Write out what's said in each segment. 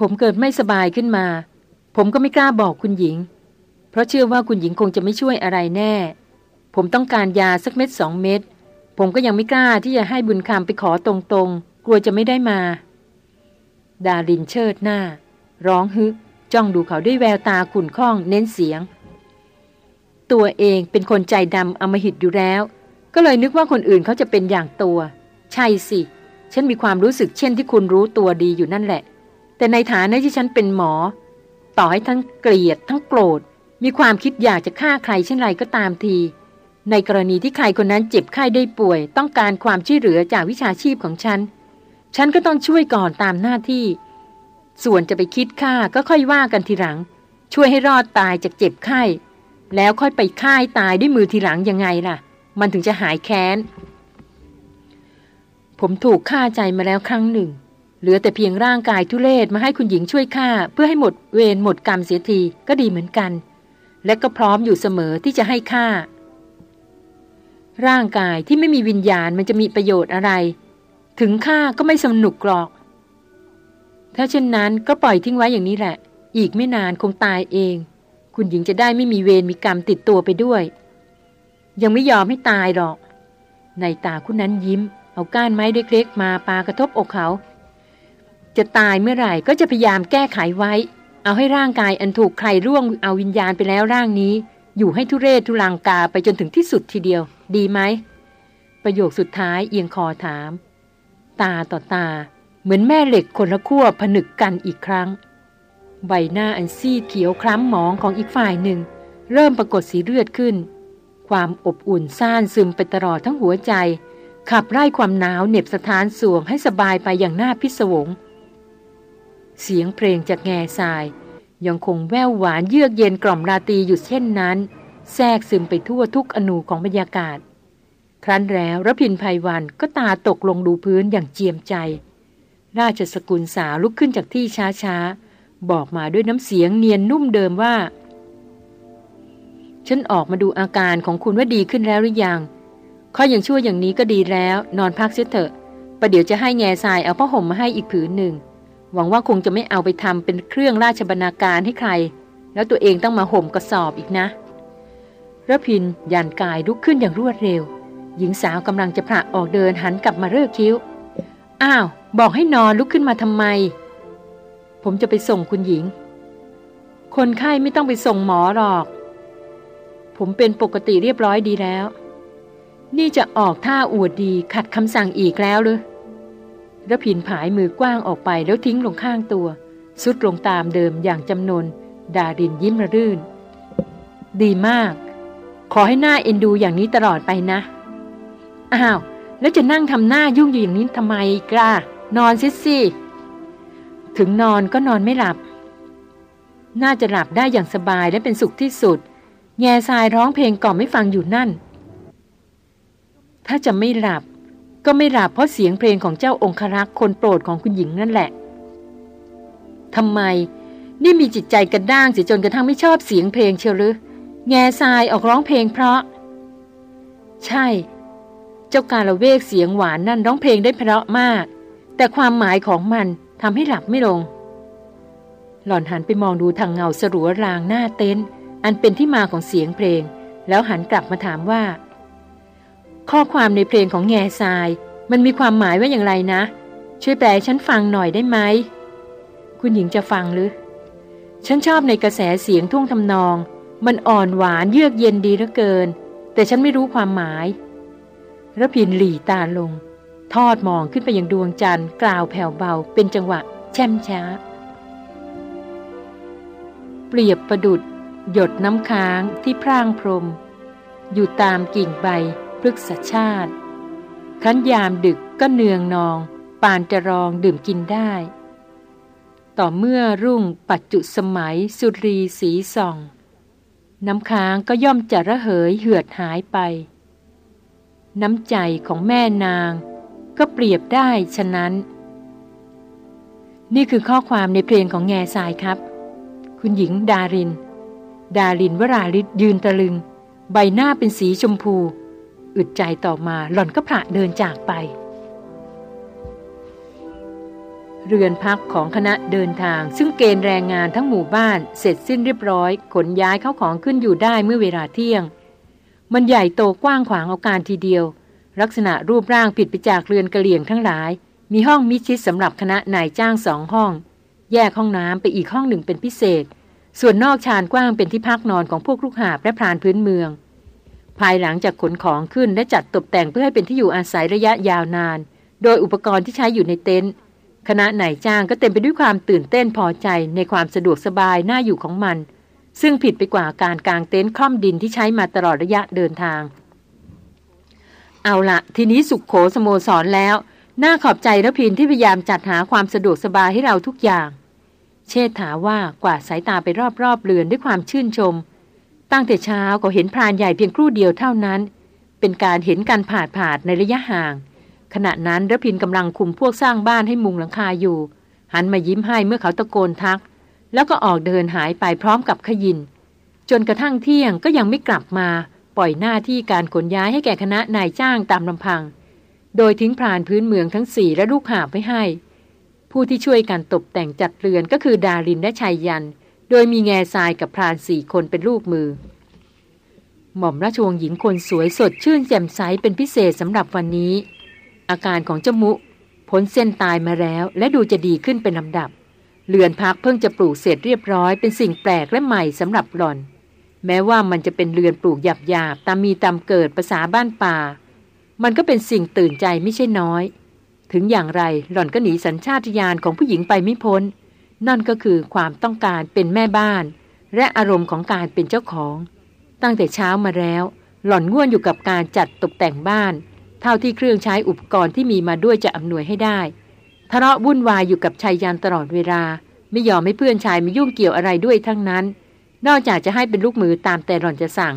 ผมเกิดไม่สบายขึ้นมา ผมก็ไม่กล้าบอกคุณหญิง เพราะเชื่อว่าคุณหญิงคงจะไม่ช่วยอะไรแน่ ผมต้องการยาสักเม็ดสองเม็ด ผมก็ยังไม่กล้าที่จะให้บุญคำไปขอตรงๆ กลัวจะไม่ได้มา ดารินเชิดหน้า ร้องฮึจ้องดูเขาด้วยแววตาขุ่นข้องเน้นเสียง ตัวเองเป็นคนใจดำอมหิตอยู่แล้ว ก็เลยนึกว่าคนอื่นเขาจะเป็นอย่างตัว ใช่สิ ฉันมีความรู้สึกเช่นที่คุณรู้ตัวดีอยู่นั่นแหละ แต่ในฐานะที่ฉันเป็นหมอ ต่อให้ทั้งเกลียดทั้งโกรธ มีความคิดอยากจะฆ่าใครเช่นไรก็ตามที ในกรณีที่ใครคนนั้นเจ็บไข้ได้ป่วย ต้องการความช่วยเหลือจากวิชาชีพของฉัน ฉันก็ต้องช่วยก่อนตามหน้าที่ ส่วนจะไปคิดฆ่าก็ค่อยว่ากันทีหลัง ช่วยให้รอดตายจากเจ็บไข้ แล้วค่อยไปฆ่าตายด้วยมือทีหลังยังไงล่ะ มันถึงจะหายแค้น ผมถูกฆ่าใจมาแล้วครั้งหนึ่ง เหลือแต่เพียงร่างกายทุเลศมาให้คุณหญิงช่วยฆ่า เพื่อให้หมดเวรหมดกรรมเสียทีก็ดีเหมือนกัน และก็พร้อมอยู่เสมอที่จะให้ฆ่า ร่างกายที่ไม่มีวิญญาณมันจะมีประโยชน์อะไร ถึงฆ่าก็ไม่สนุกหรอก ถ้าเช่นนั้นก็ปล่อยทิ้งไว้อย่างนี้แหละ อีกไม่นานคงตายเอง คุณหญิงจะได้ไม่มีเวรมีกรรมติดตัวไปด้วย ยังไม่ยอมให้ตายหรอก ในตาคุณนั้นยิ้ม เอาก้านไม้เล็กๆมาปากระทบอกเขา จะตายเมื่อไหร่ก็จะพยายามแก้ไขไว้ เอาให้ร่างกายอันถูกใครร่วงเอาวิญญาณไปแล้วร่างนี้ อยู่ให้ทุเรศทุลังกาไปจนถึงที่สุดทีเดียว ดีไหม ประโยคสุดท้ายเอียงคอถาม ตาต่อตา เหมือนแม่เหล็กคนละขั้วผนึกกันอีกครั้ง ใบหน้าอันซีดเขียวคล้ำหมองของอีกฝ่ายหนึ่ง เริ่มปรากฏสีเลือดขึ้น ความอบอุ่นซ่านซึมไปตลอดทั้งหัวใจขับไล่ความหนาวเหน็บสถานสวงให้สบายไปอย่างน่าพิศวง เสียงเพลงจากแง่ทราย ยังคงแว่วหวานเยือกเย็นกล่อมราตรีอยู่เช่นนั้น แทรกซึมไปทั่วทุกอนูของบรรยากาศ ครั้นแล้วรพินภัยวันก็ตาตกลงดูพื้นอย่างเจียมใจ ราชสกุลสาวลุกขึ้นจากที่ช้าๆ บอกมาด้วยน้ำเสียงเนียนนุ่มเดิมว่า ฉันออกมาดูอาการของคุณว่าดีขึ้นแล้วหรือยังข้ออย่างชั่วอย่างนี้ก็ดีแล้ว นอนพักเสียเถอะประเดี๋ยวจะให้แง่ทรายเอาผ้าห่มมาให้อีกผืนหนึ่ง หวังว่าคงจะไม่เอาไปทำเป็นเครื่องราชบรรณาการให้ใคร แล้วตัวเองต้องมาห่มกระสอบอีกนะระพินยันกายลุกขึ้นอย่างรวดเร็ว หญิงสาวกำลังจะพระออกเดินหันกลับมาเลิกคิ้ว อ้าว บอกให้นอนลุกขึ้นมาทำไม ผมจะไปส่งคุณหญิง คนไข้ไม่ต้องไปส่งหมอหรอก ผมเป็นปกติเรียบร้อยดีแล้ว นี่จะออกท่าอวดดีขัดคำสั่งอีกแล้วหรือ ระพินผายมือกว้างออกไปแล้วทิ้งลงข้างตัว สุดลงตามเดิมอย่างจำนน ดารินยิ้มระรื่น ดีมาก ขอให้หน้าเอ็นดูอย่างนี้ตลอดไปนะ อ้าว แล้วจะนั่งทำหน้ายุ่งอยู่อย่างนี้ทำไมกล้านอนซิสิถึงนอนก็นอนไม่หลับ น่าจะหลับได้อย่างสบายและเป็นสุขที่สุด แง่ทรายร้องเพลงก่อมไม่ฟังอยู่นั่น ถ้าจะไม่หลับ ก็ไม่หลับเพราะเสียงเพลงของเจ้าองครักษ์คนโปรดของคุณหญิงนั่นแหละทำไม นี่มีจิตใจกระด้างเสียจนกระทั่งไม่ชอบเสียงเพลงเชียวหรือแง่ทรายออกร้องเพลงเพราะ ใช่ เจ้าการละเวกเสียงหวานนั่นร้องเพลงได้เพราะมาก แต่ความหมายของมันทำให้หลับไม่ลง หล่อนหันไปมองดูทางเงาสรัวรางหน้าเต็นท์อันเป็นที่มาของเสียงเพลง แล้วหันกลับมาถามว่า ข้อความในเพลงของแง่ทราย มันมีความหมายว่าอย่างไรนะ ช่วยแปลฉันฟังหน่อยได้ไหม คุณหญิงจะฟังหรือ ฉันชอบในกระแสเสียงท่วงทำนอง มันอ่อนหวานเยือกเย็นดีเหลือเกิน แต่ฉันไม่รู้ความหมายระพินหลีตาลง ทอดมองขึ้นไปยังดวงจันทร์กล่าวแผ่วเบาเป็นจังหวะ แช่มช้า เปรียบประดุด หยดน้ำค้างที่พร่างพรม อยู่ตามกิ่งใบ พฤกษชาติครั้นยามดึกก็เนืองนอง ปานจะรองดื่มกินได้ ต่อเมื่อรุ่งปัจจุสมัยสุรีสีส่อง น้ำค้างก็ย่อมจะระเหยเหือดหายไป น้ำใจของแม่นาง ก็เปรียบได้ฉะนั้น นี่คือข้อความในเพลงของแง่ทรายครับ คุณหญิงดาริน ดารินวราลิศยืนตะลึง ใบหน้าเป็นสีชมพู อึดใจต่อมาหล่อนก็พระเดินจากไป เรือนพักของคณะเดินทาง ซึ่งเกณฑ์แรงงานทั้งหมู่บ้านเสร็จสิ้นเรียบร้อย ขนย้ายเข้าของขึ้นอยู่ได้เมื่อเวลาเที่ยง มันใหญ่โตกว้างขวางเอาการทีเดียว ลักษณะรูปร่างผิดไปจากเรือนกระเหลี่ยงทั้งหลาย มีห้องมิชิดสำหรับคณะนายจ้างสองห้อง แยกห้องน้ำไปอีกห้องหนึ่งเป็นพิเศษ ส่วนนอกชานกว้างเป็นที่พักนอนของพวกลูกหาบและพรานพื้นเมือง ภายหลังจากขนของขึ้นและจัดตกแต่งเพื่อให้เป็นที่อยู่อาศัยระยะยาวนาน โดยอุปกรณ์ที่ใช้อยู่ในเต็นท์คณะนายจ้างก็เต็มไปด้วยความตื่นเต้นพอใจในความสะดวกสบายน่าอยู่ของมัน ซึ่งผิดไปกว่าการกางเต็นท์คล่อมดินที่ใช้มาตลอดระยะเดินทาง เอาละทีนี้สุขโขสโมสรแล้ว น่าขอบใจระพินที่พยายามจัดหาความสะดวกสบายให้เราทุกอย่าง เชษฐาว่ากวาดสายตาไปรอบๆเรือนด้วยความชื่นชม ตั้งแต่เช้าก็เห็นพรานใหญ่เพียงครู่เดียวเท่านั้น เป็นการเห็นการผาดผาดในระยะห่าง ขณะนั้นระพินกำลังคุมพวกสร้างบ้านให้มุงหลังคาอยู่ หันมายิ้มให้เมื่อเขาตะโกนทัก แล้วก็ออกเดินหายไปพร้อมกับขยิน จนกระทั่งเที่ยงก็ยังไม่กลับมา ปล่อยหน้าที่การขนย้ายให้แก่คณะนายจ้างตามลำพัง โดยทิ้งพรานพื้นเมืองทั้งสี่และลูกหาบไว้ให้ ผู้ที่ช่วยกันตกแต่งจัดเรือนก็คือดารินและชายยัน โดยมีแง่ทรายกับพรานสี่คนเป็นลูกมือ หม่อมราชวงศ์หญิงคนสวยสดชื่นแจ่มใสเป็นพิเศษสำหรับวันนี้ อาการของเจ้ามุพ้นเส้นตายมาแล้ว และดูจะดีขึ้นเป็นลำดับเรือนพักเพิ่งจะปลูกเสร็จเรียบร้อยเป็นสิ่งแปลกและใหม่สำหรับหล่อน แม้ว่ามันจะเป็นเรือนปลูกหยาบๆตามมีตามเกิดภาษาบ้านป่า มันก็เป็นสิ่งตื่นใจไม่ใช่น้อย ถึงอย่างไรหล่อนก็หนีสัญชาตญาณของผู้หญิงไปไม่พ้น นั่นก็คือความต้องการเป็นแม่บ้าน และอารมณ์ของการเป็นเจ้าของ ตั้งแต่เช้ามาแล้ว หล่อนง่วนอยู่กับการจัดตกแต่งบ้าน เท่าที่เครื่องใช้อุปกรณ์ที่มีมาด้วยจะอำนวยให้ได้ทะเลาะวุ่นวายอยู่กับชายยันตลอดเวลา ไม่ยอมให้เพื่อนชายมายุ่งเกี่ยวอะไรด้วยทั้งนั้น นอกจากจะให้เป็นลูกมือตามแต่หล่อนจะสั่ง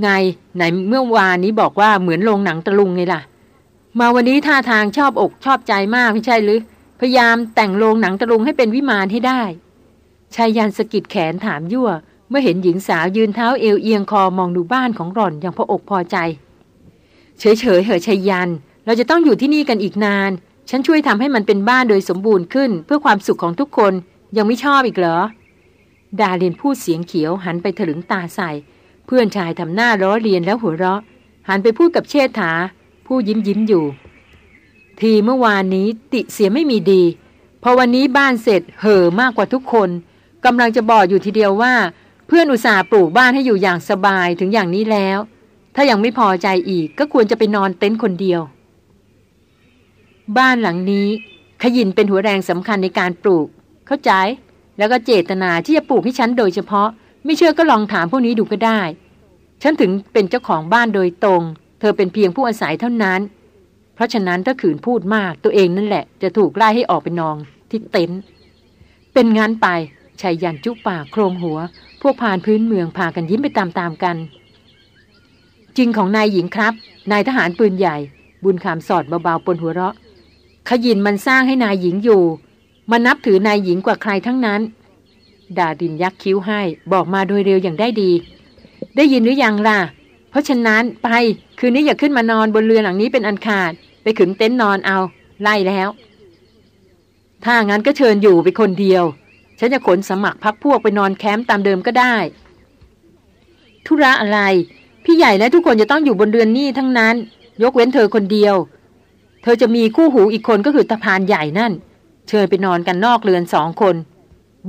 ไงไหนเมื่อวานนี้บอกว่าเหมือนโรงหนังตะลุงไงล่ะ มาวันนี้ท่าทางชอบอกชอบใจมากไม่ใช่หรือ พยายามแต่งโรงหนังตะลุงให้เป็นวิมานให้ได้ชายยันสกิดแขนถามยั่ว เมื่อเห็นหญิงสาวยืนเท้าเอวเอียงคอมองดูบ้านของหล่อนอย่างพออกพอใจ เฉยๆเหอะชัยยัน เราจะต้องอยู่ที่นี่กันอีกนาน ฉันช่วยทำให้มันเป็นบ้านโดยสมบูรณ์ขึ้น เพื่อความสุขของทุกคนยังไม่ชอบอีกเหรอ ดาเรียนพูดเสียงเขียวหันไปถลึงตาใส่ เพื่อนชายทำหน้าล้อเรียนแล้วหัวเราะ หันไปพูดกับเชษฐา ผู้ยิ้มยิ้มอยู่ ทีเมื่อวานนี้ติเสียไม่มีดี พอวันนี้บ้านเสร็จเห่อมากกว่าทุกคนกำลังจะบอกอยู่ทีเดียวว่า เพื่อนอุตส่าห์ปลูกบ้านให้อยู่อย่างสบายถึงอย่างนี้แล้ว ถ้ายังไม่พอใจอีกก็ควรจะไปนอนเต็นท์คนเดียว บ้านหลังนี้ ขยินเป็นหัวแรงสำคัญในการปลูก เข้าใจ แล้วก็เจตนาที่จะปลูกให้ฉันโดยเฉพาะ ไม่เชื่อก็ลองถามพวกนี้ดูก็ได้ ฉันถึงเป็นเจ้าของบ้านโดยตรง เธอเป็นเพียงผู้อาศัยเท่านั้น ราะฉะนั้นถ้าขืนพูดมากตัวเองนั่นแหละ จะถูกไล่ให้ออกไปนอนที่เต็นท์เป็นงั้นไปชายยันจุปากโครมหัว พวกพานพื้นเมืองพากันยิ้มไปตามๆกัน จริงของนายหญิงครับ นายทหารปืนใหญ่ บุญคำสอดเบาๆปนหัวเราะ ขยินมันสร้างให้นายหญิงอยู่มันนับถือนายหญิงกว่าใครทั้งนั้น ดาดินยักคิ้วให้ บอกมาโดยเร็วอย่างได้ดี ได้ยินหรือยังล่ะ เพราะฉะนั้นไปคืนนี้อย่าขึ้นมานอนบนเรือหลังนี้เป็นอันขาด ไปขึงเต็นท์นอนเอา ไล่แล้ว ถ้างั้นก็เชิญอยู่ไปคนเดียว ฉันจะขนสมัครพักพวกไปนอนแคมป์ตามเดิมก็ได้ ธุระอะไร พี่ใหญ่และทุกคนจะต้องอยู่บนเรือนนี่ทั้งนั้น ยกเว้นเธอคนเดียว เธอจะมีคู่หูอีกคนก็คือตะพานใหญ่นั่น เชิญไปนอนกันนอกเรือนสองคน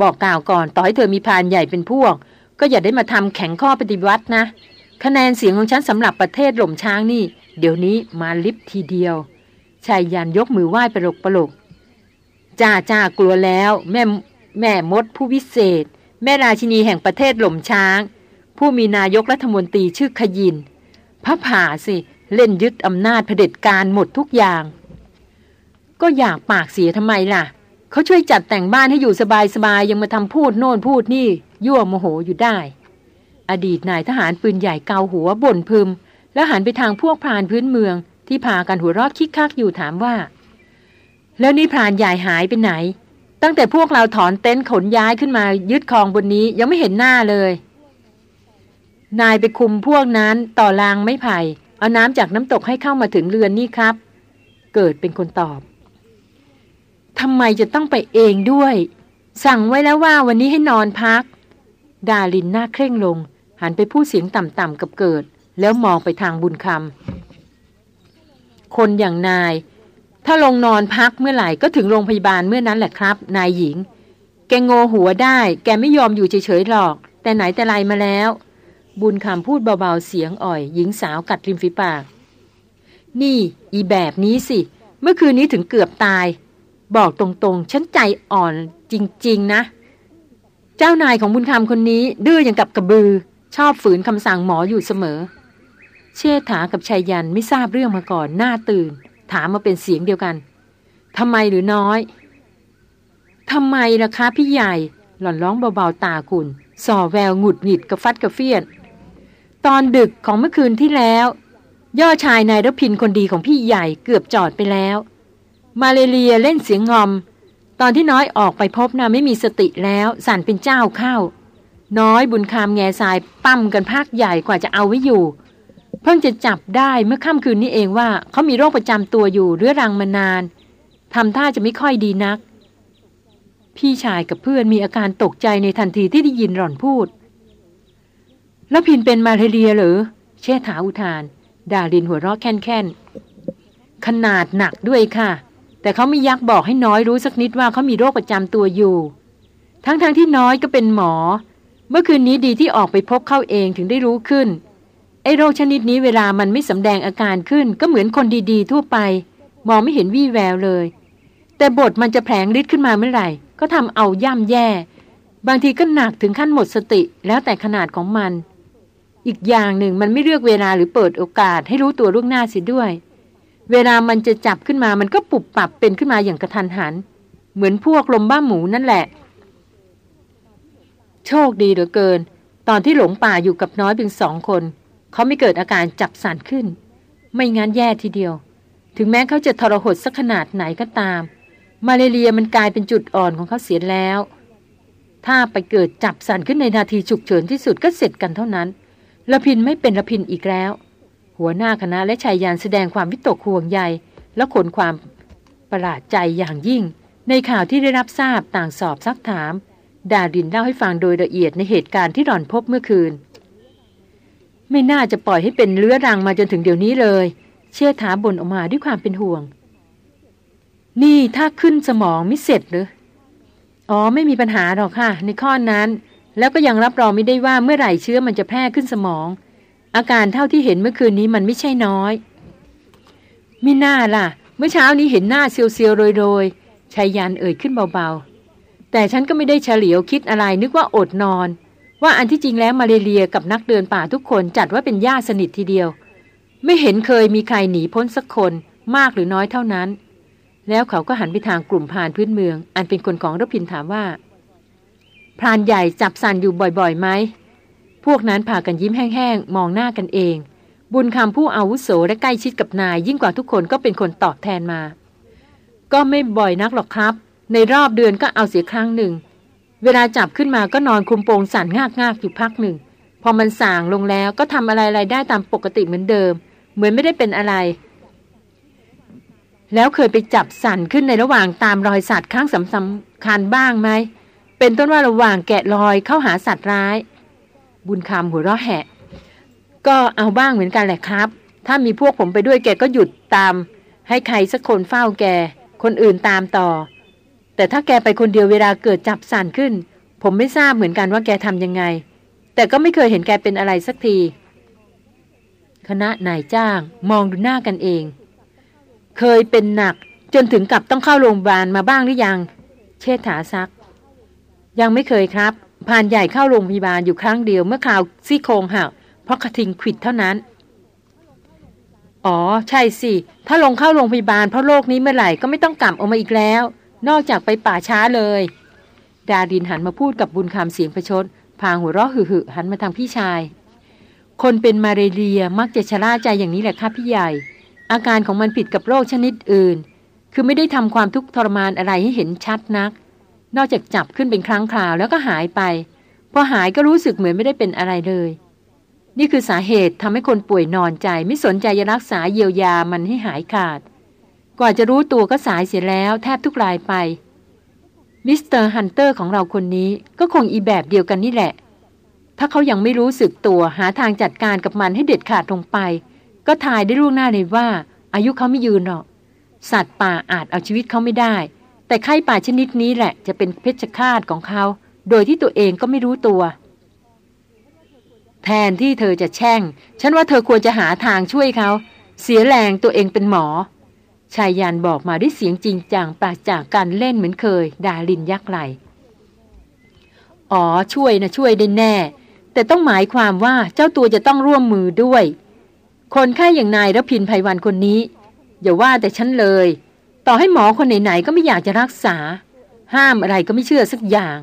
บอกกล่าวก่อนต่อให้เธอมีพานใหญ่เป็นพวก ก็อย่าได้มาทำแข่งข้อปฏิวัตินะคะแนนเสียงของฉันสำหรับประเทศหล่มช้างนี่ เดี๋ยวนี้มาลิฟทีเดียวชายยันยกมือไหว้ประหลกประหลกจ้าจ้ากลัวแล้ว แม่แม่มดผู้วิเศษ แม่ราชินีแห่งประเทศหล่มช้าง ผู้มีนายกรัฐมนตรีชื่อขยินพระผ่าสิ เล่นยึดอำนาจเผด็จการหมดทุกอย่าง ก็อยากปากเสียทำไมล่ะ เขาช่วยจัดแต่งบ้านให้อยู่สบายๆยังมาทำพูดโน่นพูดนี่ ยั่วโมโหอยู่ได้ อดีตนายทหารปืนใหญ่เกาหัวบ่นพึม แล้วหันไปทางพวกพรานพื้นเมือง ที่พากันหัวรอดคิกคักอยู่ถามว่า แล้วนี่พรานใหญ่หายไปไหน ตั้งแต่พวกเราถอนเต็นท์ขนย้ายขึ้นมายึดคลองบนนี้ยังไม่เห็นหน้าเลย นายไปคุมพวกนั้นต่อรางไม่ไผ่เอาน้ำจากน้ำตกให้เข้ามาถึงเรือนนี่ครับ เกิดเป็นคนตอบทำไมจะต้องไปเองด้วย สั่งไว้แล้วว่าวันนี้ให้นอนพัก ดาลินหน้าเคร่งลง หันไปพูดเสียงต่ำๆกับเกิด แล้วมองไปทางบุญคำคนอย่างนาย ถ้าลงนอนพักเมื่อไหร่ก็ถึงโรงพยาบาลเมื่อนั้นแหละครับ นายหญิง แกงโงหัวได้ แกไม่ยอมอยู่เฉยๆหรอก แต่ไหนแต่ไรมาแล้ว บุญคำพูดเบาๆเสียงอ่อย หญิงสาวกัดริมฝีปาก นี่ อีแบบนี้สิ เมื่อคืนนี้ถึงเกือบตาย บอกตรงๆ ฉันใจอ่อนจริง ๆ นะ เจ้านายของบุญคำคนนี้ดื้ออย่างกับกระบือ ชอบฝืนคำสั่งหมออยู่เสมอ เชษฐากับชายยันไม่ทราบเรื่องมาก่อนหน้าตื่น ถามมาเป็นเสียงเดียวกันทำไมหรือน้อยทำไมล่ะคะพี่ใหญ่ หล่อนร้องเบาๆตาคุณ ส่อแววหงุดหงิดกระฟัดกระเฟียดตอนดึกของเมื่อคืนที่แล้ว ย่อชายนายรพินคนดีของพี่ใหญ่เกือบจอดไปแล้ว มาเลเรียเล่นเสียงงอม ตอนที่น้อยออกไปพบนะไม่มีสติแล้วสั่นเป็นเจ้าเข้า น้อยบุญคามแง่ทรายปั้มกันภาคใหญ่กว่าจะเอาไว้อยู่ เพิ่งจะจับได้เมื่อค่ำคืนนี้เองว่าเขามีโรคประจำตัวอยู่เรื้อรังมานานทำท่าจะไม่ค่อยดีนัก พี่ชายกับเพื่อนมีอาการตกใจในทันทีที่ได้ยินหล่อนพูด แล้วพินเป็นมาเรียหรือเชษฐาอุทาน ดาลินหัวเราะแค่นๆขนาดหนักด้วยค่ะ แต่เขาไม่ยักบอกให้น้อยรู้สักนิดว่าเขามีโรคประจำตัวอยู่ ทั้งๆทที่น้อยก็เป็นหมอ เมื่อคืนนี้ดีที่ออกไปพบเข้าเองถึงได้รู้ขึ้น ไอ้โรคชนิดนี้เวลามันไม่สำแดงอาการขึ้น ก็เหมือนคนดีๆ ทั่วไป มองไม่เห็นวี่แววเลย แต่บทมันจะแผลงฤทธิ์ขึ้นมาเมื่อไหร่ ก็ทำเอาย่ำแย่ บางทีก็หนักถึงขั้นหมดสติแล้วแต่ขนาดของมัน อีกอย่างหนึ่งมันไม่เลือกเวลาหรือเปิดโอกาสให้รู้ตัวล่วงหน้าเสียด้วย เวลามันจะจับขึ้นมามันก็ปุบปับเป็นขึ้นมาอย่างกระทันหัน เหมือนพวกลมบ้าหมูนั่นแหละ โชคดีเหลือเกิน ตอนที่หลงป่าอยู่กับน้อยเพียงสองคน เขาไม่เกิดอาการจับสันขึ้น ไม่งั้นแย่ทีเดียว ถึงแม้เขาจะทรหดสักขนาดไหนก็ตาม มาเลเรียมันกลายเป็นจุดอ่อนของเขาเสียแล้ว ถ้าไปเกิดจับสันขึ้นในนาทีฉุกเฉินที่สุดก็เสร็จกันเท่านั้นละพินไม่เป็นละพินอีกแล้ว หัวหน้าคณะและชายยานแสดงความวิตกห่วงใยและขนความประหลาดใจอย่างยิ่ง ในข่าวที่ได้รับทราบต่างสอบซักถาม ดาดินเล่าให้ฟังโดยละเอียดในเหตุการณ์ที่หล่อนพบเมื่อคืน ไม่น่าจะปล่อยให้เป็นเลื้อรังมาจนถึงเดี๋ยวนี้เลย เชื่อถาบ่นออกมาด้วยความเป็นห่วง นี่ถ้าขึ้นสมองไม่เสร็จหรืออ๋อไม่มีปัญหาหรอกค่ะ ในข้อนั้น แล้วก็ยังรับรองไม่ได้ว่าเมื่อไหร่เชื้อมันจะแพร่ขึ้นสมอง อาการเท่าที่เห็นเมื่อคืนนี้มันไม่ใช่น้อยมิน่าล่ะ เมื่อเช้านี้เห็นหน้าเซียวๆโรยๆชายยันเอ่ยขึ้นเบาๆแต่ฉันก็ไม่ได้เฉลียวคิดอะไรนึกว่าอดนอน ว่าอันที่จริงแล้วมาเรียกับนักเดินป่าทุกคนจัดว่าเป็นญาติสนิททีเดียว ไม่เห็นเคยมีใครหนีพ้นสักคนมากหรือน้อยเท่านั้น แล้วเขาก็หันไปทางกลุ่มพานพื้นเมือง อันเป็นคนของรพินถามว่าพรานใหญ่จับสันอยู่บ่อยๆไหมพวกนั้นพากันยิ้มแห้งๆมองหน้ากันเอง บุญคำผู้อาวุโสและใกล้ชิดกับนาย ยิ่งกว่าทุกคนก็เป็นคนตอบแทนมา ก็ไม่บ่อยนักหรอกครับ ในรอบเดือนก็เอาเสียครั้งหนึ่ง เวลาจับขึ้นมาก็นอนคุมโปงสั่นงากๆอยู่พักหนึ่ง พอมันส่างลงแล้วก็ทำอะไรๆได้ตามปกติเหมือนเดิม เหมือนไม่ได้เป็นอะไร แล้วเคยไปจับสั่นขึ้นในระหว่างตามรอยสัตว์ข้างสำสำคัญบ้างไหม เป็นต้นว่าระหว่างแกะรอยเข้าหาสัตว์ร้าย บุญคำหัวเราะแหะ ก็เอาบ้างเหมือนกันแหละครับ ถ้ามีพวกผมไปด้วยแกก็หยุดตาม ให้ใครสักคนเฝ้าแก คนอื่นตามต่อ แต่ถ้าแกไปคนเดียวเวลาเกิดจับสั่นขึ้น ผมไม่ทราบเหมือนกันว่าแกทำยังไง แต่ก็ไม่เคยเห็นแกเป็นอะไรสักที คณะนายจ้างมองดูหน้ากันเอง เคยเป็นหนักจนถึงกับต้องเข้าโรงพยาบาลมาบ้างหรือยัง เชษฐาซัก ยังไม่เคยครับผ่านใหญ่เข้าโรงพยาบาลอยู่ครั้งเดียวเมื่อข่าวซี่โครงหักเพราะกระทิงขิดเท่านั้น อ๋อ ใช่สิ ถ้าลงเข้าโรงพยาบาลเพราะโรคนี้เมื่อไหร่ก็ไม่ต้องกลับออกมาอีกแล้ว นอกจากไปป่าช้าเลย ดาดินหันมาพูดกับบุญคำเสียงประชดพางหัวเราะหึ่หันมาทางพี่ชาย คนเป็นมาลาเรียมักจะชะล่าใจอย่างนี้แหละครับพี่ใหญ่ อาการของมันผิดกับโรคชนิดอื่น คือไม่ได้ทำความทุกข์ทรมานอะไรให้เห็นชัดนัก นอกจากจับขึ้นเป็นครั้งคราวแล้วก็หายไปพอหายก็รู้สึกเหมือนไม่ได้เป็นอะไรเลย นี่คือสาเหตุทำให้คนป่วยนอนใจ ไม่สนใจจะรักษาเยียวยามันให้หายขาด กว่าจะรู้ตัวก็สายเสียแล้วแทบทุกรายไป มิสเตอร์ฮันเตอร์ของเราคนนี้ก็คงอีแบบเดียวกันนี่แหละ ถ้าเขายังไม่รู้สึกตัวหาทางจัดการกับมันให้เด็ดขาดลงไป ก็ทายได้ล่วงหน้าเลยว่า อายุเขาไม่ยืนหรอก สัตว์ป่าอาจเอาชีวิตเขาไม่ได้ แต่ไข้ป่าชนิดนี้แหละจะเป็นเพชฌฆาตของเขา โดยที่ตัวเองก็ไม่รู้ตัวแทนที่เธอจะแช่ง ฉันว่าเธอควรจะหาทางช่วยเขา เสียแรงตัวเองเป็นหมอ ชายยันบอกมาด้วยเสียงจริงจังปราศจากการเล่นเหมือนเคย ดาลินยักไหล อ๋อช่วยนะช่วยได้แน่ แต่ต้องหมายความว่าเจ้าตัวจะต้องร่วมมือด้วย คนไข้อย่างนายรพินภัยวันคนนี้ อย่าว่าแต่ฉันเลย ต่อให้หมอคนไหนๆก็ไม่อยากจะรักษา ห้ามอะไรก็ไม่เชื่อสักอย่าง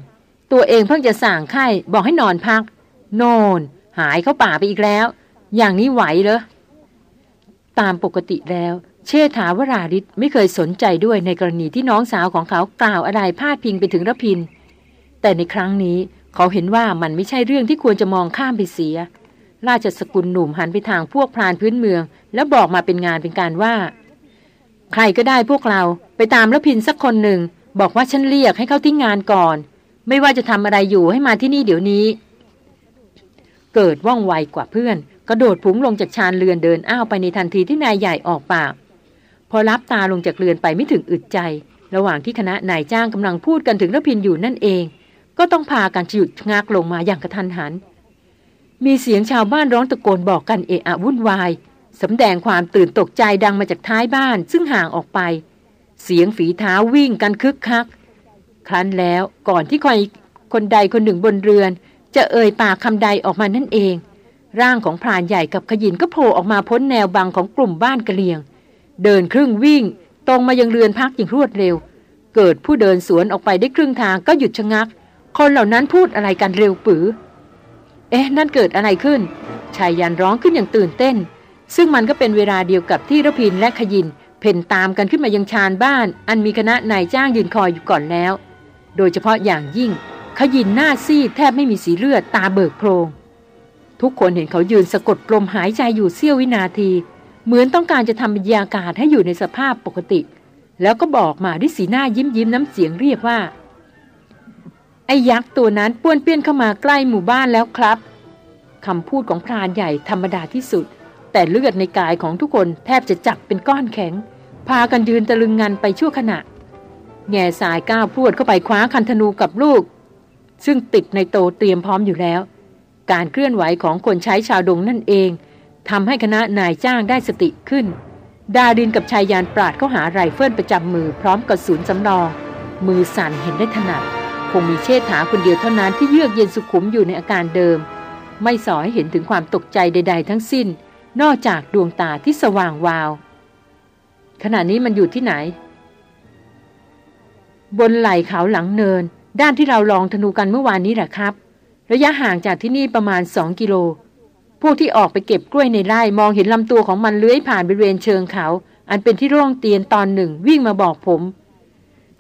ตัวเองเพิ่งจะสั่งไข้บอกให้นอนพัก โนนหายเข้าป่าไปอีกแล้ว อย่างนี้ไหวเหรอตามปกติแล้ว เชษฐาวราริศไม่เคยสนใจด้วยในกรณีที่น้องสาวของเขากล่าวอะไรพาดพิงไปถึงรพิน แต่ในครั้งนี้เขาเห็นว่ามันไม่ใช่เรื่องที่ควรจะมองข้ามไปเสีย ราชสกุลหนุ่มหันไปทางพวกพรานพื้นเมือง แล้วบอกมาเป็นงานเป็นการว่า ใครก็ได้พวกเราไปตามรพินสักคนหนึ่ง บอกว่าฉันเรียกให้เขาทิ้งงานก่อน ไม่ว่าจะทำอะไรอยู่ให้มาที่นี่เดี๋ยวนี้ เกิดว่องไวกว่าเพื่อนกระโดดผุงลงจากชานเรือนเดินอ้าวไปในทันทีที่นายใหญ่ออกปาก พอรับตาลงจากเรือนไปไม่ถึงอึดใจ ระหว่างที่คณะนายจ้างกำลังพูดกันถึงรพินอยู่นั่นเอง ก็ต้องพากันหยุดงักลงมาอย่างกระทันหัน มีเสียงชาวบ้านร้องตะโกนบอกกันเอะอะวุ่นวายสำแดงความตื่นตกใจดังมาจากท้ายบ้านซึ่งห่างออกไป เสียงฝีเท้าวิ่งกันคึกคัก ครั้นแล้วก่อนที่ใครคนใดคนหนึ่งบนเรือน จะเอ่ยปากคำใดออกมานั่นเอง ร่างของพรานใหญ่กับขยินก็โผล่ออกมาพ้นแนวบังของกลุ่มบ้านกะเลียง เดินครึ่งวิ่ง ตรงมายังเรือนพักอย่างรวดเร็ว เกิดผู้เดินสวนออกไปได้ครึ่งทางก็หยุดชะงัก คนเหล่านั้นพูดอะไรกันเร็วปือ เอ๊ะ นั่นเกิดอะไรขึ้น ชายยันร้องขึ้นอย่างตื่นเต้น ซึ่งมันก็เป็นเวลาเดียวกับที่รพินและขยิน เพ่นตามกันขึ้นมายังชานบ้าน อันมีคณะนายจ้างยืนคอยอยู่ก่อนแล้ว โดยเฉพาะอย่างยิ่ง ขยินหน้าซีดแทบไม่มีสีเลือดตาเบิกโพรงทุกคนเห็นเขายืนสะกดลมหายใจอยู่เสี้ยววินาที เหมือนต้องการจะทำบรรยากาศให้อยู่ในสภาพปกติ แล้วก็บอกมาด้วยสีหน้ายิ้มยิ้มน้ำเสียงเรียบว่า ไอ้ยักษ์ตัวนั้นป้วนเปี้ยนเข้ามาใกล้หมู่บ้านแล้วครับคำพูดของพรานใหญ่ธรรมดาที่สุด แต่เลือดในกายของทุกคนแทบจะจับเป็นก้อนแข็ง พากันยืนตะลึงงันไปชั่วขณะ แง่สายก้าวพรวดเข้าไปคว้าคันธนูกับลูก ซึ่งติดในโตเตรียมพร้อมอยู่แล้ว การเคลื่อนไหวของคนใช้ชาวดงนั่นเอง ทำให้คณะนายจ้างได้สติขึ้น ดารินกับไชยยันต์ปราดเข้าหาไรเฟิลประจำมือพร้อมกับกระสุนสำรอง มือสั่นเห็นได้ถนัด คงมีเชษฐาคนเดียวเท่านั้นที่เยือกเย็นสุขุมอยู่ในอาการเดิม ไม่ส่อให้เห็นถึงความตกใจใด ๆ ทั้งสิ้น นอกจากดวงตาที่สว่างวาว ขณะนี้มันอยู่ที่ไหน บนไหล่เขาหลังเนิน ด้านที่เราลองธนูกันเมื่อวานนี้แหละครับ ระยะห่างจากที่นี่ประมาณสองกิโล พวกที่ออกไปเก็บกล้วยในไร่มองเห็นลำตัวของมันเลื้อยผ่านบริเวณเชิงเขา อันเป็นที่ร่องเตียนตอนหนึ่งวิ่งมาบอกผม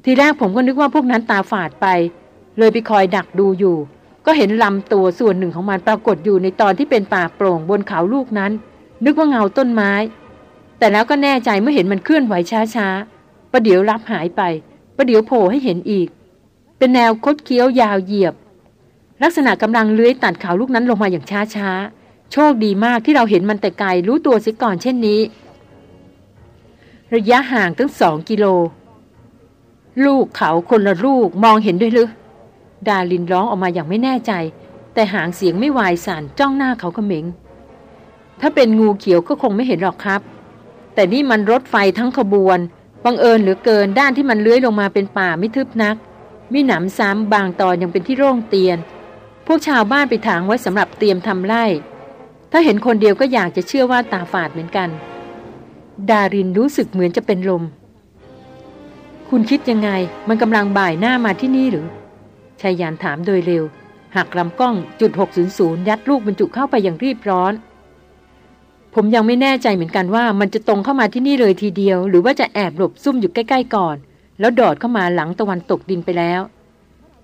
ทีแรกผมก็นึกว่าพวกนั้นตาฝาดไป เลยไปคอยดักดูอยู่ ก็เห็นลำตัวส่วนหนึ่งของมันปรากฏอยู่ในตอนที่เป็นป่าโปร่งบนเขาลูกนั้น นึกว่าเงาต้นไม้ แต่แล้วก็แน่ใจเมื่อเห็นมันเคลื่อนไหวช้าๆประเดี๋ยวรับหายไปประเดี๋ยวโผล่ให้เห็นอีก เป็นแนวคดเคี้ยวยาวเหยียบ ลักษณะกำลังเลื้อยตัดเขาลูกนั้นลงมาอย่างช้าๆ โชคดีมากที่เราเห็นมันแต่ไกลรู้ตัวเสียก่อนเช่นนี้ ระยะห่างตั้งสองกิโล ลูกเขาคนละลูกมองเห็นด้วยหรือดาลินร้องออกมาอย่างไม่แน่ใจ แต่หางเสียงไม่วายสัน่นจ้องหน้าเขาก็เหม็งถ้าเป็นงูเขียวก็คงไม่เห็นหรอกครับ แต่นี่มันรถไฟทั้งขบวนบังเอิญเหลือเกินด้านที่มันเลื้อยลงมาเป็นป่าไม่ทึบนักมีหนำซ้ำบางตอนยังเป็นที่โร่งเตียน พวกชาวบ้านไปถางไว้สำหรับเตรียมทำไร่ ถ้าเห็นคนเดียวก็อยากจะเชื่อว่าตาฝาดเหมือนกัน ดารินรู้สึกเหมือนจะเป็นลม คุณคิดยังไง มันกำลังบ่ายหน้ามาที่นี่หรือชายยานถามโดยเร็ว หักลำกล้องจุด600ยัดลูกบรรจุเข้าไปอย่างรีบร้อน ผมยังไม่แน่ใจเหมือนกันว่า มันจะตรงเข้ามาที่นี่เลยทีเดียว หรือว่าจะแอบหลบซุ่มอยู่ใกล้ๆก่อน แล้วดอดเข้ามาหลังตะวันตกดินไปแล้ว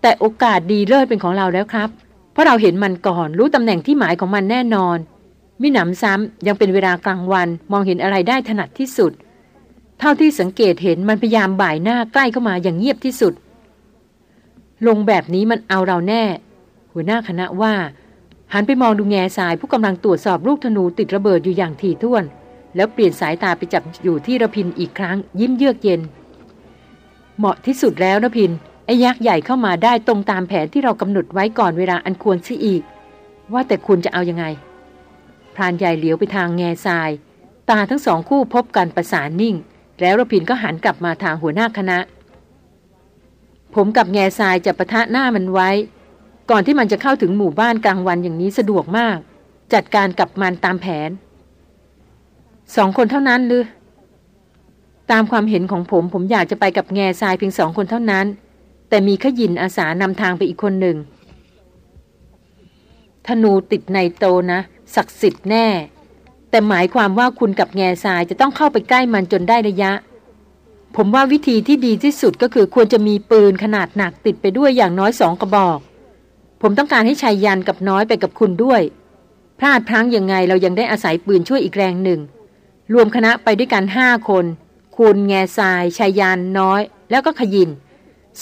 แต่โอกาสดีเลิศเป็นของเราแล้วครับ เพราะเราเห็นมันก่อนรู้ตำแหน่งที่หมายของมันแน่นอน มิหนำซ้ำยังเป็นเวลากลางวันมองเห็นอะไรได้ถนัดที่สุด เท่าที่สังเกตเห็นมันพยายามบ่ายหน้าใกล้เข้ามาอย่างเงียบที่สุด ลงแบบนี้มันเอาเราแน่ หัวหน้าคณะว่า หันไปมองดูแง่สายผู้กำลังตรวจสอบลูกธนูติดระเบิดอยู่อย่างถี่ถ้วน แล้วเปลี่ยนสายตาไปจับอยู่ที่ระพินอีกครั้ง ยิ้มเยือกเย็น เหมาะที่สุดแล้วระพินไอ้ยักษ์ใหญ่เข้ามาได้ตรงตามแผนที่เรากำหนดไว้ก่อนเวลาอันควรซิอีก ว่าแต่คุณจะเอายังไง พรานใหญ่เหลียวไปทางแง่ทราย ตาทั้งสองคู่พบกันประสานนิ่ง แล้วระพินก็หันกลับมาทางหัวหน้าคณะ ผมกับแง่ทรายจะประทะหน้ามันไว้ ก่อนที่มันจะเข้าถึงหมู่บ้านกลางวันอย่างนี้สะดวกมาก จัดการกับมันตามแผนสองคนเท่านั้นหรือตามความเห็นของผมผมอยากจะไปกับแง่ทรายเพียงสองคนเท่านั้น แต่มีขยินอาสานำทางไปอีกคนหนึ่งธนูติดในโตนะ ศักดิ์สิทธิ์แน่ แต่หมายความว่าคุณกับแง่ทรายจะต้องเข้าไปใกล้มันจนได้ระยะ ผมว่าวิธีที่ดีที่สุดก็คือควรจะมีปืนขนาดหนักติดไปด้วยอย่างน้อยสองกระบอก ผมต้องการให้ชายยันกับน้อยไปกับคุณด้วย พลาดพลั้งยังไงเรายังได้อาศัยปืนช่วยอีกแรงหนึ่ง รวมคณะไปด้วยกันห้าคน คุณแง่ทรายชายยันน้อย แล้วก็ขยิน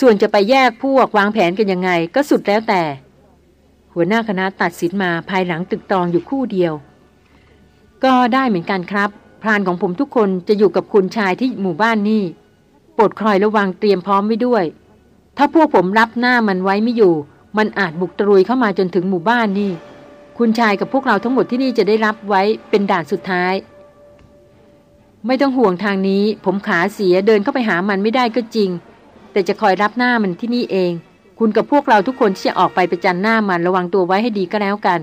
ส่วนจะไปแยกพวกวางแผนกันยังไงก็สุดแล้วแต่ หัวหน้าคณะตัดสินมาภายหลังตึกตองอยู่คู่เดียว ก็ได้เหมือนกันครับ พรานของผมทุกคนจะอยู่กับคุณชายที่หมู่บ้านนี่โปรดคอยระวังเตรียมพร้อมไว้ด้วย ถ้าพวกผมรับหน้ามันไว้ไม่อยู่ มันอาจบุกตรุยเข้ามาจนถึงหมู่บ้านนี่ คุณชายกับพวกเราทั้งหมดที่นี่จะได้รับไว้เป็นด่านสุดท้าย ไม่ต้องห่วงทางนี้ ผมขาเสียเดินเข้าไปหามันไม่ได้ก็จริง แต่จะคอยรับหน้ามันที่นี่เอง คุณกับพวกเราทุกคนที่จะออกไปประจันหน้ามันระวังตัวไว้ให้ดีก็แล้วกัน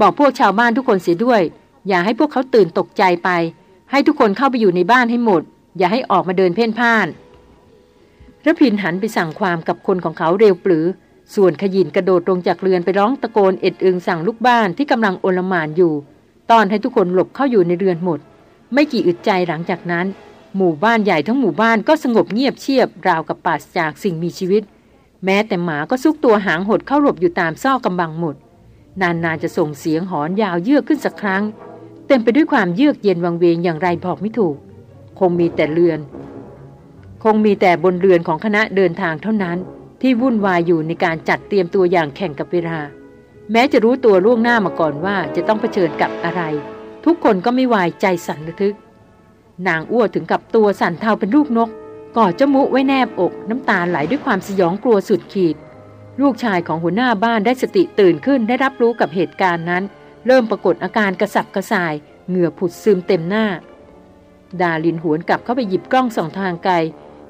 บอกพวกชาวบ้านทุกคนเสียด้วย อย่าให้พวกเขาตื่นตกใจไป ให้ทุกคนเข้าไปอยู่ในบ้านให้หมด อย่าให้ออกมาเดินเพ่นพ่านระพินหันไปสั่งความกับคนของเขาเร็วปรือ ส่วนขยินกระโดดลงจากเรือนไปร้องตะโกนเอ็ดอึงสั่งลูกบ้านที่กำลังโอลมานอยู่ตอนให้ทุกคนหลบเข้าอยู่ในเรือนหมด ไม่กี่อึดใจหลังจากนั้น หมู่บ้านใหญ่ทั้งหมู่บ้านก็สงบเงียบเชียบราวกับปราศจากสิ่งมีชีวิต แม้แต่หมาก็ซุกตัวหางหดเข้าหลบอยู่ตามซอกกำบังหมด นานๆจะส่งเสียงหอนยาวเยือกขึ้นสักครั้ง เต็มไปด้วยความเยือกเย็นวังเวงอย่างไรบอกไม่ถูก คงมีแต่เรือน คงมีแต่บนเรือนของคณะเดินทางเท่านั้นที่วุ่นวายอยู่ในการจัดเตรียมตัวอย่างแข่งกับเวลา แม้จะรู้ตัวล่วงหน้ามาก่อนว่าจะต้องเผชิญกับอะไร ทุกคนก็ไม่วายใจสั่นระทึก นางอ้วถึงกับตัวสั่นเทาเป็นรูปนก กอดเจ้ามุไว้แนบอกน้ำตาไหลด้วยความสยองกลัวสุดขีด ลูกชายของหัวหน้าบ้านได้สติตื่นขึ้นได้รับรู้กับเหตุการณ์นั้น เริ่มปรากฏอาการกระสับกระส่าย เหงื่อผุดซึมเต็มหน้า ดาลินหวนกลับเข้าไปหยิบกล้องส่องทางไกล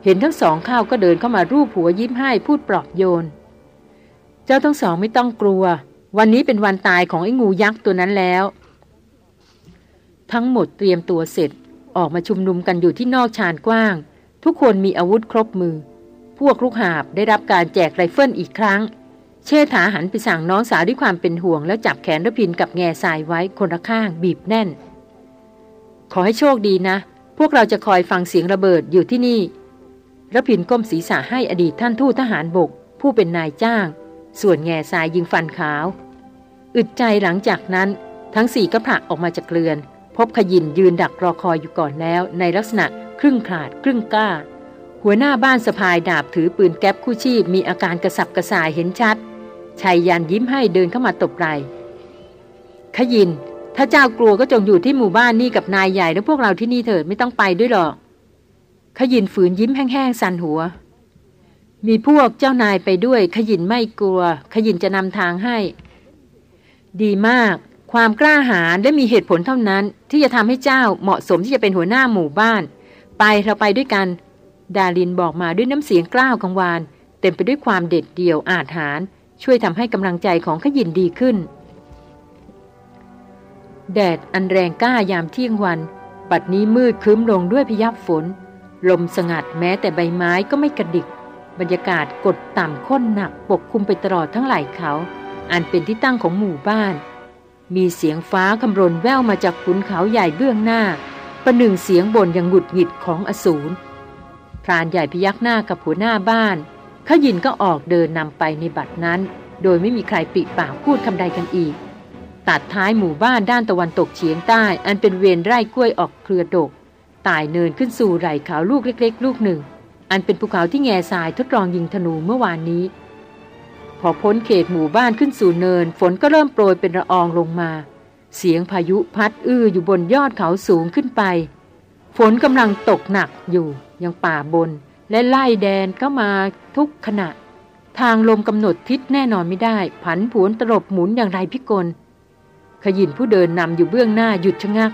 เห็นทั้งสองข้าวก็เดินเข้ามารูปหัวยิ้มให้พูดปลอบโยน เจ้าทั้งสองไม่ต้องกลัว วันนี้เป็นวันตายของไอ้งูยักษ์ตัวนั้นแล้ว ทั้งหมดเตรียมตัวเสร็จออกมาชุมนุมกันอยู่ที่นอกชานกว้าง ทุกคนมีอาวุธครบมือ พวกลูกหาบได้รับการแจกไรเฟิลอีกครั้ง เชษฐาหันไปสั่งน้องสาวด้วยความเป็นห่วง แล้วจับแขนรพินกับแง่ทรายไว้คนละข้างบีบแน่น ขอให้โชคดีนะ พวกเราจะคอยฟังเสียงระเบิดอยู่ที่นี่รพินก้มศีรษะให้อดีตท่านทูตทหารบก ผู้เป็นนายจ้าง ส่วนแง่ทรายยิงฟันขาว อึดใจหลังจากนั้น ทั้งสี่ก็ผลักออกมาจากเรือน พบขยินยืนดักรอคอยอยู่ก่อนแล้วในลักษณะ ครึ่งขาดครึ่งกล้า หัวหน้าบ้านสะพายดาบถือปืนแก๊ปคู่ชีพมีอาการกระสับกระส่ายเห็นชัดชายยันยิ้มให้เดินเข้ามาตบไหลขยิน ถ้าเจ้ากลัวก็จงอยู่ที่หมู่บ้านนี่กับนายใหญ่แล้วพวกเราที่นี่เถิดไม่ต้องไปด้วยหรอก ขยินฝืนยิ้มแห้งๆสันหัว มีพวกเจ้านายไปด้วย ขยินไม่กลัว ขยินจะนำทางให้ ดีมาก ความกล้าหาญและมีเหตุผลเท่านั้น ที่จะทำให้เจ้าเหมาะสมที่จะเป็นหัวหน้าหมู่บ้าน ไปเราไปด้วยกัน ดารินบอกมาด้วยน้ำเสียงกล้าวกังวาน เต็มไปด้วยความเด็ดเดี่ยวอาถรรช่วยทำให้กำลังใจของขยินดีขึ้น แดดอันแรงกล้ายามเที่ยงวัน บัดนี้มืดคืมลงด้วยพยับฝน ลมสงัดแม้แต่ใบไม้ก็ไม่กระดิก บรรยากาศกดต่ำข้นหนักปกคลุมไปตลอดทั้งไหล่เขา อันเป็นที่ตั้งของหมู่บ้าน มีเสียงฟ้าคำรนแว่วมาจากขุนเขาใหญ่เบื้องหน้า ประหนึ่งเสียงบ่นอย่างหงุดหงิดของอสูรพรานใหญ่พยักหน้ากับหัวหน้าบ้านขยินก็ออกเดินนำไปในบัดนั้น โดยไม่มีใครปิปากพูดคำใดกันอีก ตัดท้ายหมู่บ้านด้านตะวันตกเฉียงใต้ อันเป็นเวรไร่กล้วยออกเครือดกไต่เนินขึ้นสู่ไหล่เขาลูกเล็ก ๆ ลูกหนึ่ง อันเป็นภูเขาที่แง่ทรายทดลองยิงธนูเมื่อวานนี้ พอพ้นเขตหมู่บ้านขึ้นสู่เนิน ฝนก็เริ่มโปรยเป็นระอองลงมา เสียงพายุพัดอื้ออยู่บนยอดเขาสูงขึ้นไป ฝนกำลังตกหนักอยู่ยังป่าบน และไล่แดนก็มาทุกขณะ ทางลมกำหนดทิศแน่นอนไม่ได้ ผันผวนตลบหมุนอย่างไรพิกลขยินผู้เดินนำอยู่เบื้องหน้าหยุดชะงัก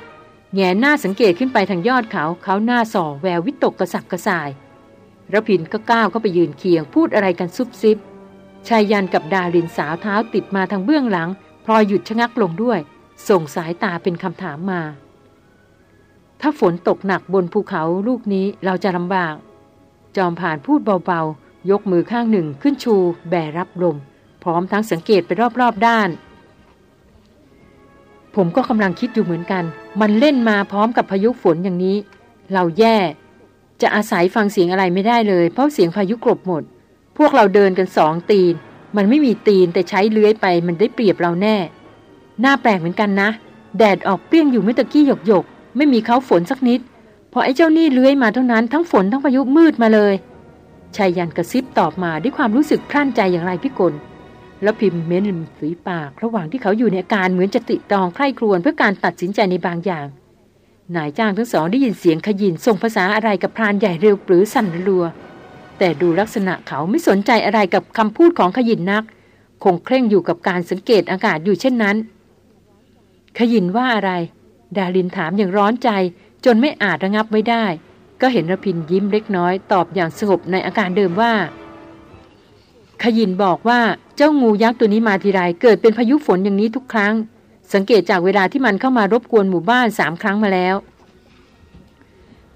แง่หน้าสังเกตขึ้นไปทางยอดเขา เขาหน้าส่อแวววิตกกระสับกระส่ายระพินก็ก้าวเข้าไปยืนเคียงพูดอะไรกันซุบซิบชายยันกับดารินสาวเท้าติดมาทางเบื้องหลังพลอยหยุดชะงักลงด้วย ส่งสายตาเป็นคำถามมา ถ้าฝนตกหนักบนภูเขาลูกนี้เราจะลำบาก จอมผ่านพูดเบาๆ ยกมือข้างหนึ่งขึ้นชู แบรับลม พร้อมทั้งสังเกตไปรอบๆด้าน ผมก็กำลังคิดอยู่เหมือนกัน มันเล่นมาพร้อมกับพายุฝนอย่างนี้ เราแย่ จะอาศัยฟังเสียงอะไรไม่ได้เลย เพราะเสียงพายุกลบหมด พวกเราเดินกันสองตีน มันไม่มีตีนแต่ใช้เลื้อยไปมันได้เปรียบเราแน่ หน้าแปลกเหมือนกันนะ แดดออกเปรี้ยงอยู่ไม่ตะกี้หยกหยกไม่มีเขาฝนสักนิด พอไอ้เจ้านี่เลื้อยมาเท่านั้นทั้งฝนทั้งพายุมืดมาเลยชายยันกระซิบตอบมาด้วยความรู้สึกพรั่นใจอย่างไรพี่กลแล้วพิมพ์เม้นฝีปากระหว่างที่เขาอยู่ในอาการเหมือนจะติตองใคร่ครวญเพื่อการตัดสินใจในบางอย่าง นายจ้างทั้งสองได้ยินเสียงขยินส่งภาษาอะไรกับพรานใหญ่เร็วปรือสั่นรัว แต่ดูลักษณะเขาไม่สนใจอะไรกับคำพูดของขยินนัก คงเคร่งอยู่กับการสังเกตอากาศอยู่เช่นนั้น ขยินว่าอะไร ดาลินถามอย่างร้อนใจ จนไม่อาจระงับไว้ได้ ก็เห็นระพินยิ้มเล็กน้อยตอบอย่างสงบในอาการเดิมว่า ขยินบอกว่าเจ้างูยักษ์ตัวนี้มาทีไรเกิดเป็นพายุฝนอย่างนี้ทุกครั้ง สังเกตจากเวลาที่มันเข้ามารบกวนหมู่บ้านสามครั้งมาแล้ว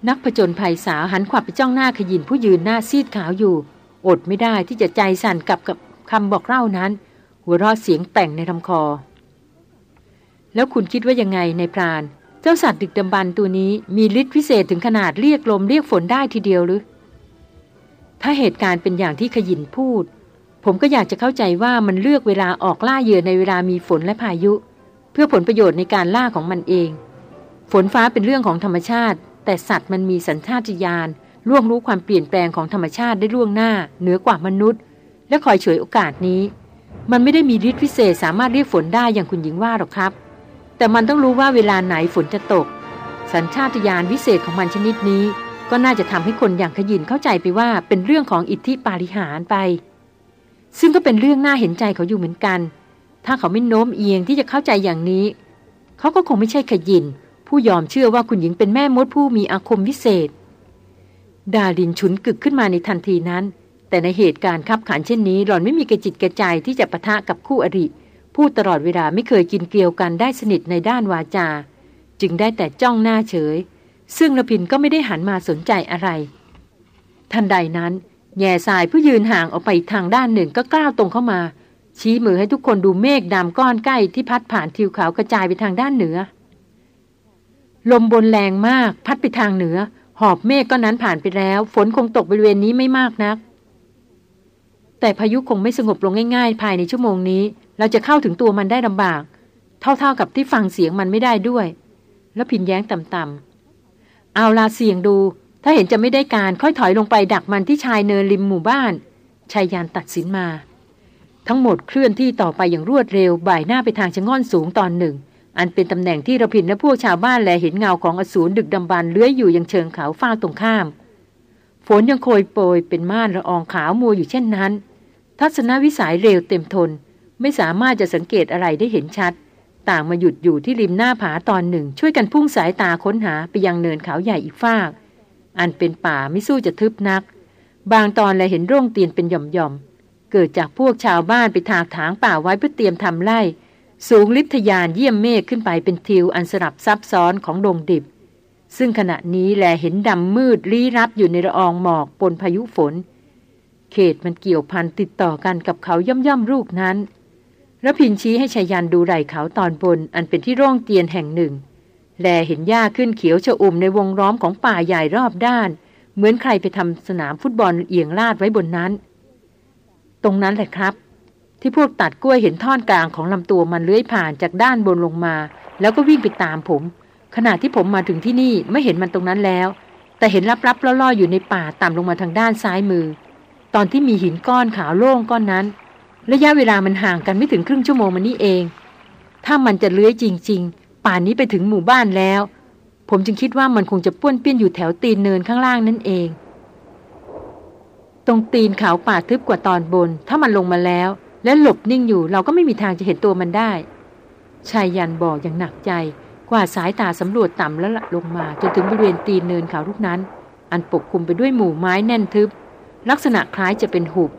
นักผจญภัยสาวหันขวับไปจ้องหน้าขยินผู้ยืนหน้าซีดขาวอยู่ อดไม่ได้ที่จะใจสั่นกับกับคำบอกเล่านั้น หัวเราะเสียงแต่งในลำคอ แล้วคุณคิดว่ายังไงในพราน เจ้าสัตว์ดึกดำบรรตัวนี้มีฤทธิ์พิเศษถึงขนาดเรียกลมเรียกฝนได้ทีเดียวหรือ ถ้าเหตุการณ์เป็นอย่างที่ขยินพูด ผมก็อยากจะเข้าใจว่ามันเลือกเวลาออกล่าเหยื่อในเวลามีฝนและพายุ เพื่อผลประโยชน์ในการล่าของมันเอง ฝนฟ้าเป็นเรื่องของธรรมชาติ แต่สัตว์มันมีสัญชาตญาณล่วงรู้ความเปลี่ยนแปลงของธรรมชาติได้ล่วงหน้า เหนือกว่ามนุษย์ และคอยเฉวยโอกาสนี้ มันไม่ได้มีฤทธิ์พิเศษสามารถเรียกฝนได้อย่างคุณหญิงว่าหรอกครับ แต่มันต้องรู้ว่าเวลาไหนฝนจะตก สัญชาตญาณวิเศษของมันชนิดนี้ ก็น่าจะทำให้คนอย่างขยินเข้าใจไปว่าเป็นเรื่องของอิทธิปาฏิหารไป ซึ่งก็เป็นเรื่องน่าเห็นใจเขาอยู่เหมือนกัน ถ้าเขาไม่โน้มเอียงที่จะเข้าใจอย่างนี้ เขาก็คงไม่ใช่ขยิน ผู้ยอมเชื่อว่าคุณหญิงเป็นแม่มดผู้มีอาคมวิเศษ ดาลินฉุนกึกขึ้นมาในทันทีนั้น แต่ในเหตุการณ์ขับขันเช่นนี้ หล่อนไม่มีกระจิตกระใจที่จะปะทะกับคู่อริ พูดตลอดเวลาไม่เคยกินเกลียวกันได้สนิทในด้านวาจา จึงได้แต่จ้องหน้าเฉย ซึ่งระพินก็ไม่ได้หันมาสนใจอะไร ทันใดนั้น แง่สายผู้ยืนห่างออกไปทางด้านหนึ่งก็กล้าวตรงเข้ามา ชี้มือให้ทุกคนดูเมฆดำก้อนใกล้ที่พัดผ่านทิวเขากระจายไปทางด้านเหนือ ลมบนแรงมากพัดไปทางเหนือ หอบเมฆก้อนนั้นผ่านไปแล้ว ฝนคงตกบริเวณนี้ไม่มากนัก แต่พายุคงไม่สงบลงง่าย ๆ ภายในชั่วโมงนี้ เราจะเข้าถึงตัวมันได้ลำบาก เท่าๆกับที่ฟังเสียงมันไม่ได้ด้วย แล้วพินแย้งต่ำๆเอาลาเสียงดู ถ้าเห็นจะไม่ได้การค่อยถอยลงไปดักมันที่ชายเนินริมหมู่บ้านชายยานตัดสินมา ทั้งหมดเคลื่อนที่ต่อไปอย่างรวดเร็วบ่ายหน้าไปทางชะง่อนสูงตอนหนึ่ง อันเป็นตำแหน่งที่ระพินและพวกชาวบ้านแลเห็นเงาของอสูรดึกดำบรรเลื้อยอยู่ยังเชิงเขาฟ้าตรงข้ามฝนยังโคยโปรยเป็นม่านละอองขาวมัวอยู่เช่นนั้น ทัศนวิสัยเร็วเต็มทน ไม่สามารถจะสังเกตอะไรได้เห็นชัด ต่างมาหยุดอยู่ที่ริมหน้าผาตอนหนึ่ง ช่วยกันพุ่งสายตาค้นหาไปยังเนินเขาใหญ่อีกฟาก อันเป็นป่าไม่สู้จะทึบนัก บางตอนเลยเห็นร่องเตียนเป็นหย่อมๆ เกิดจากพวกชาวบ้านไปถากถางป่าไว้เพื่อเตรียมทำไร่ สูงลิทยานเยี่ยมเมฆขึ้นไปเป็นทิวอันสลับซับซ้อนของดงดิบ ซึ่งขณะนี้แลเห็นดำมืดรีรับอยู่ในละอองหมอกปนพายุฝน เขตมันเกี่ยวพันติดต่อกันกับเขาย่อมย่อมลูกนั้น ระพินชี้ให้ชายันดูไหล่เขาตอนบน อันเป็นที่ร่องเตียนแห่งหนึ่ง แลเห็นหญ้าขึ้นเขียวชอุ่มในวงล้อมของป่าใหญ่รอบด้าน เหมือนใครไปทำสนามฟุตบอลเอียงลาดไว้บนนั้น ตรงนั้นแหละครับ ที่พวกตัดกล้วยเห็นท่อนกลางของลำตัวมันเลื้อยผ่านจากด้านบนลงมา แล้วก็วิ่งไปตามผม ขณะที่ผมมาถึงที่นี่ไม่เห็นมันตรงนั้นแล้ว แต่เห็นลับๆล่อๆอยู่ในป่าต่ำลงมาทางด้านซ้ายมือ ตอนที่มีหินก้อนขาวโล่งก้อนนั้น ระยะเวลามันห่างกันไม่ถึงครึ่งชั่วโมงมานี่เอง ถ้ามันจะเลื้อยจริง ๆ ป่านนี้ไปถึงหมู่บ้านแล้ว ผมจึงคิดว่ามันคงจะป้วนเปี้ยนอยู่แถวตีนเนินข้างล่างนั่นเอง ตรงตีนเขาป่าทึบกว่าตอนบน ถ้ามันลงมาแล้ว และหลบนิ่งอยู่เราก็ไม่มีทางจะเห็นตัวมันได้ชายยันบอกอย่างหนักใจกว่าสายตาสำรวจต่ำแล้วละลงมาจนถึงบริเวณตีนเนินเขาลูกนั้น อันปกคลุมไปด้วยหมู่ไม้แน่นทึบ ลักษณะคล้ายจะเป็นหุบ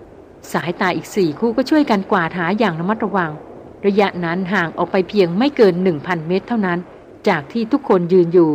สายตาอีกสี่คู่ก็ช่วยกันกวาดหาอย่างระมัดระวัง ระยะนั้นห่างออกไปเพียงไม่เกินหนึ่งพันเมตรเท่านั้น จากที่ทุกคนยืนอยู่